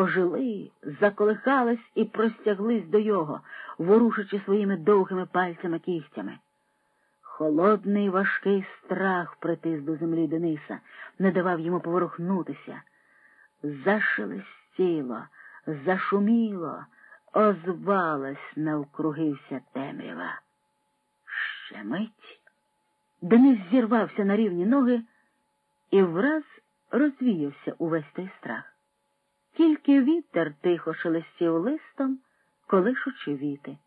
ожили, заколихались і простяглись до його, ворушачи своїми довгими пальцями кігтями. Холодний важкий страх притис до землі Дениса, не давав йому поворухнутися. Зашелестіло, зашуміло, озвалась навкруги вся темрява. Ще мить. Денис зірвався на рівні ноги і враз розвіявся увесь той страх. Тільки вітер тихо шелестів листом, колишучи віти.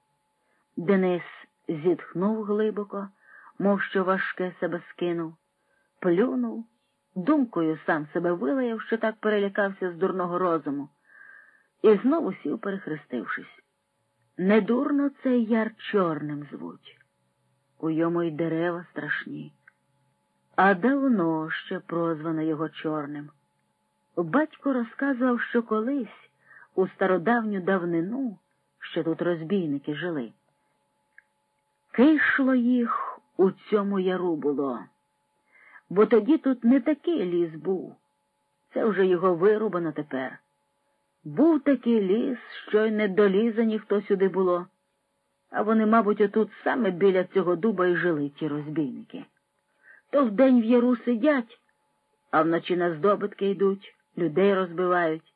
Денис зітхнув глибоко, мов що важке себе скинув, плюнув, думкою сам себе вилаяв, що так перелякався з дурного розуму, і знову сів, перехрестившись. Недурно цей яр чорним звуть. У йому й дерева страшні, а давно ще прозвано його чорним. Батько розказував, що колись у стародавню давнину ще тут розбійники жили. Кишло їх у цьому яру було, бо тоді тут не такий ліс був. Це вже його вирубано тепер. Був такий ліс, що й не долізе ніхто сюди було, а вони, мабуть, отут саме біля цього дуба й жили ті розбійники. То вдень в яру сидять, а вночі на здобитки йдуть людей розбивають.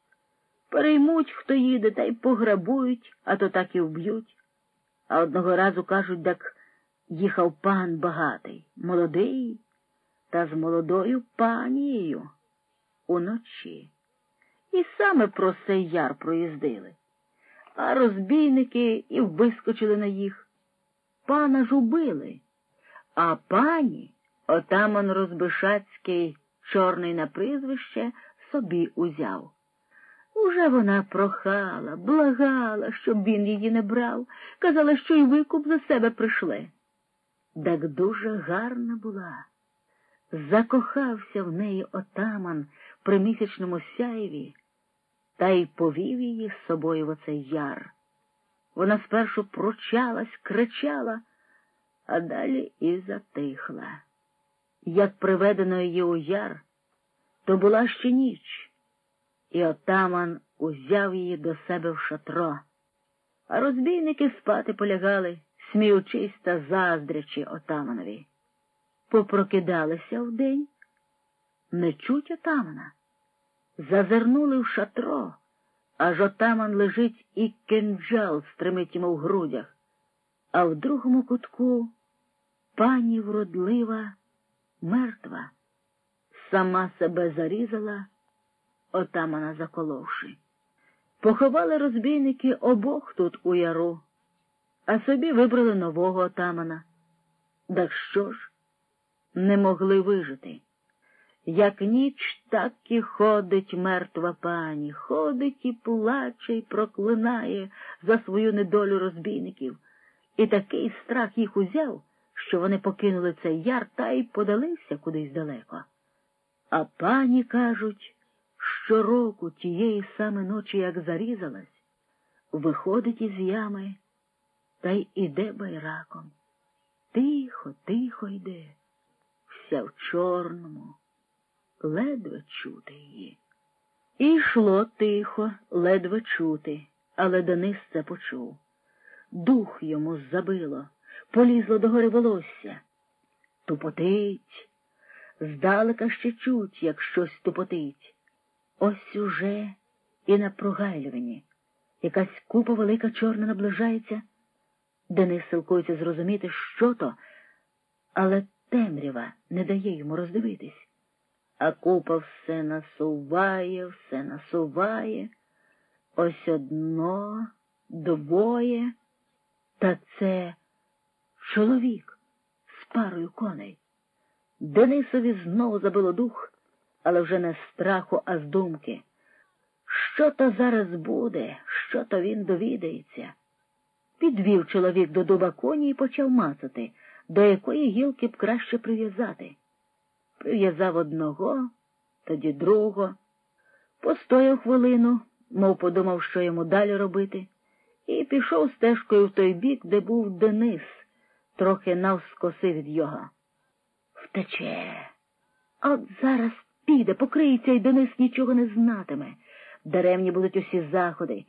Переймуть, хто їде, та й пограбують, а то так і вб'ють. А одного разу кажуть, так їхав пан багатий, молодий, та з молодою панією уночі. І саме про цей яр проїздили. А розбійники і вискочили на їх. Пана ж убили, а пані отаман Розбишацький, чорний на прізвище, собі узяв. Уже вона прохала, благала, щоб він її не брав, казала, що й викуп за себе прийшли. Так дуже гарна була. Закохався в неї отаман при місячному сяєві та й повів її з собою в оцей яр. Вона спершу пручалась, кричала, а далі і затихла. Як приведено її у яр, то була ще ніч, і отаман узяв її до себе в шатро, а розбійники спати полягали, сміючись та заздрячи отаманові. Попрокидалися вдень, не чуть отамана. Зазирнули в шатро, аж отаман лежить і кинджал стримить йому в грудях, а в другому кутку пані вродлива, мертва сама себе зарізала, отамана заколовши. Поховали розбійники обох тут у яру, а собі вибрали нового отамана. Так що ж, не могли вижити. Як ніч, так і ходить мертва пані, ходить і плаче, і проклинає за свою недолю розбійників. І такий страх їх узяв, що вони покинули цей яр та й подалися кудись далеко. А пані кажуть, щороку тієї саме ночі, як зарізалась, виходить із ями та й іде байраком. Тихо, тихо йде, вся в чорному, ледве чути її. І йшло тихо, ледве чути, але Денис це почув. Дух йому забило, полізло до гори волосся. Тупотить здалека ще чуть, як щось тупотить. Ось уже і на прогайлюванні якась купа велика чорна наближається. Денис силкується зрозуміти, що то, але темрява не дає йому роздивитись. А купа все насуває, все насуває. Ось одно, двоє, та це чоловік з парою коней. Денисові знову забило дух, але вже не з страху, а з думки. Що то зараз буде, що то він довідається? Підвів чоловік до дуба коні і почав мацати, до якої гілки б краще прив'язати. Прив'язав одного, тоді другого, постояв хвилину, мов подумав, що йому далі робити, і пішов стежкою в той бік, де був Денис, трохи навскоси від його. Втече. От зараз піде, покриється і Денис нічого не знатиме. Даремні будуть усі заходи,